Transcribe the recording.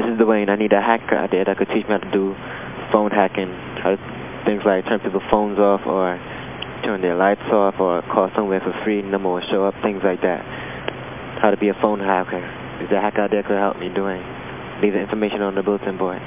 This is Dwayne. I need a hacker out there that could teach me how to do phone hacking. How, to things like turn people's phones off or turn their lights off or call somewhere for free, number more show up, things like that. How to be a phone hacker. Is there a hacker out there could help me, Dwayne? Leave the information on the bulletin board.